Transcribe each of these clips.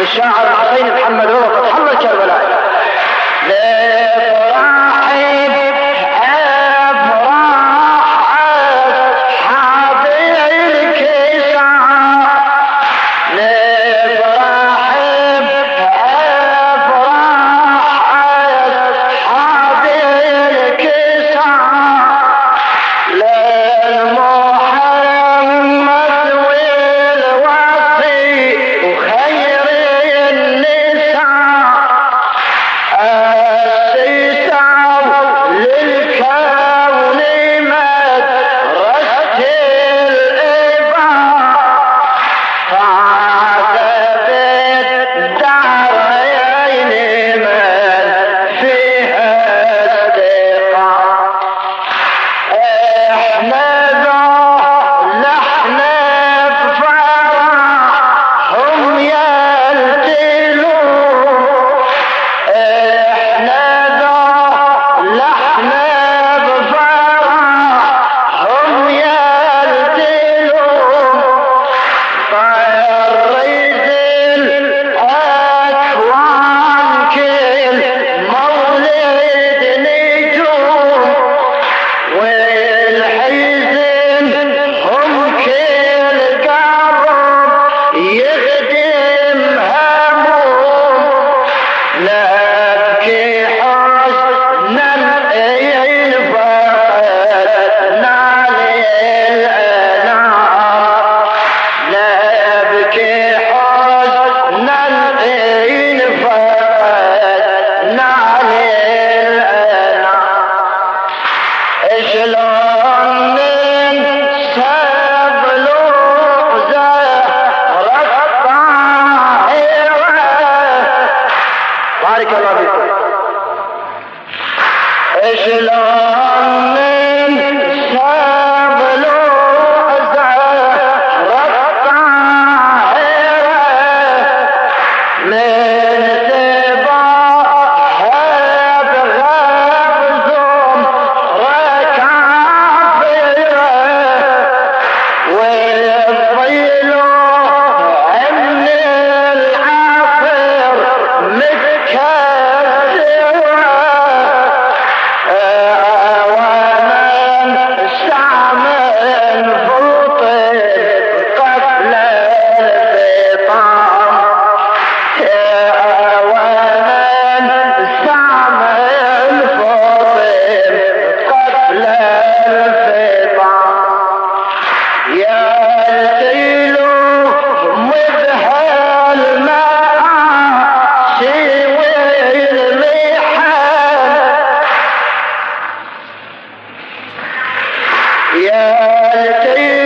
الشاعر العظيم محمد هو فتح الله الكربلائي نہیں شلون Okay.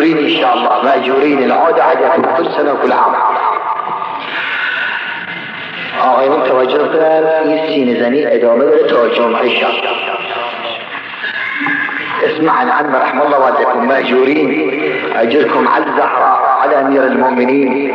مأجورين إن شاء الله مأجورين. العودة عليكم كل سنة وكل عام. آه، آقای من توجه کنم این سین زنی ادامه داره تا جمعه شب اسمع عن عم رحمه الله وعدكم مأجورين. أجركم على الزهراء على أمير المؤمنين.